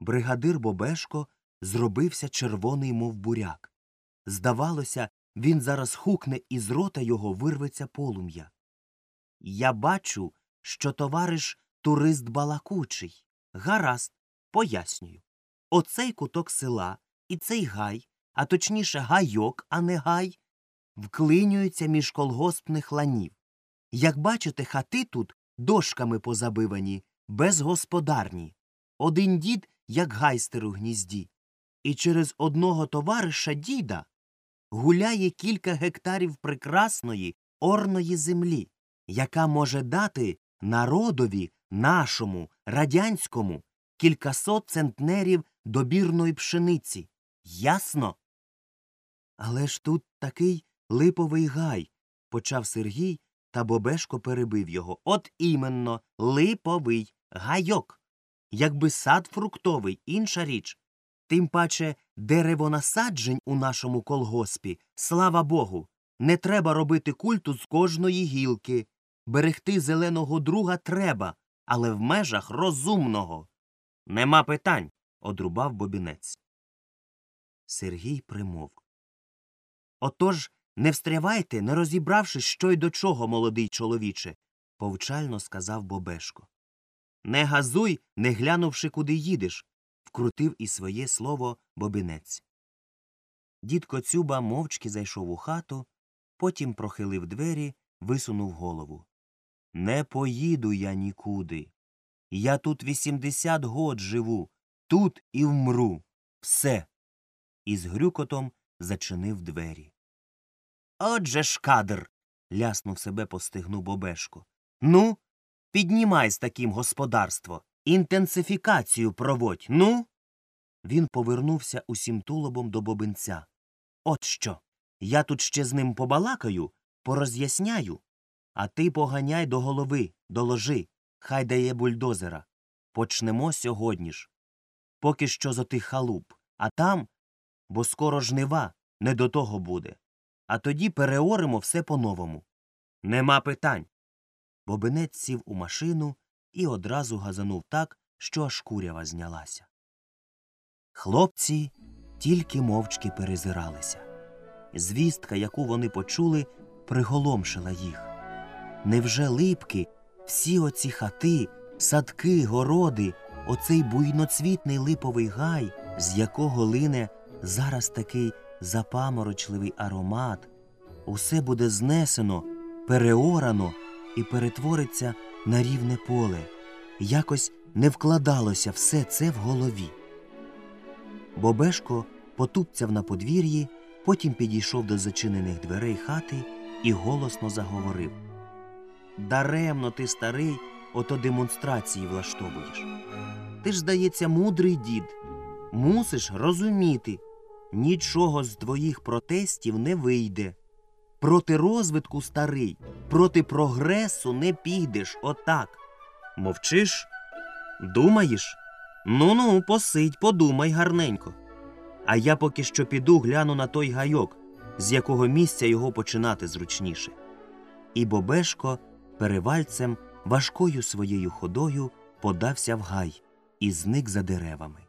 Бригадир Бобешко зробився червоний, мов буряк. Здавалося, він зараз хукне і з рота його вирветься полум'я. Я бачу, що товариш турист балакучий. Гаразд, пояснюю. Оцей куток села і цей гай, а точніше гайок, а не гай, вклинюються між колгоспних ланів. Як бачите, хати тут дошками позабивані, безгосподарні. Один дід, як гайстер у гнізді. І через одного товариша діда гуляє кілька гектарів прекрасної орної землі, яка може дати народові нашому, радянському, кількасот центнерів добірної пшениці. Ясно? Але ж тут такий липовий гай, почав Сергій, та Бобешко перебив його. От іменно, липовий гайок. Якби сад фруктовий, інша річ. Тим паче деревонасаджень у нашому колгоспі, слава Богу, не треба робити культу з кожної гілки. Берегти зеленого друга треба, але в межах розумного. Нема питань, одрубав бобінець. Сергій примовк. Отож, не встрявайте, не розібравши, що й до чого, молодий чоловіче, повчально сказав Бобешко. Не газуй, не глянувши, куди їдеш, вкрутив і своє слово бобинець. Дід Коцюба мовчки зайшов у хату, потім прохилив двері, висунув голову. Не поїду я нікуди. Я тут вісімдесят год живу, тут і вмру. Все. І з грюкотом зачинив двері. Отже ж кадр. ляснув себе по стегну Бобешко. Ну, піднімай з таким господарство. Інтенсифікацію проводь, ну. Він повернувся усім тулобом до бобинця. От що. Я тут ще з ним побалакаю, пороз'ясняю. А ти поганяй до голови, доложи, хай дає бульдозера. Почнемо сьогодні ж. Поки що з отих халуп, а там, бо скоро жнива, не до того буде. А тоді переоримо все по-новому. Нема питань. Бобинець сів у машину і одразу газанув так, що аж курява знялася. Хлопці тільки мовчки перезиралися. Звістка, яку вони почули, приголомшила їх. Невже липки, всі оці хати, садки, городи, оцей буйноцвітний липовий гай, з якого лине зараз такий запаморочливий аромат, усе буде знесено, переорано і перетвориться на рівне поле. Якось не вкладалося все це в голові. Бобешко потупцяв на подвір'ї, потім підійшов до зачинених дверей хати і голосно заговорив Даремно ти, старий, ото демонстрації влаштовуєш. Ти ж, здається, мудрий дід. Мусиш розуміти, нічого з твоїх протестів не вийде. Проти розвитку старий, проти прогресу не підеш отак. Мовчиш? Думаєш? Ну ну, посидь, подумай гарненько. А я поки що піду гляну на той гайок, з якого місця його починати зручніше. І Бобешко перевальцем важкою своєю ходою подався в гай і зник за деревами.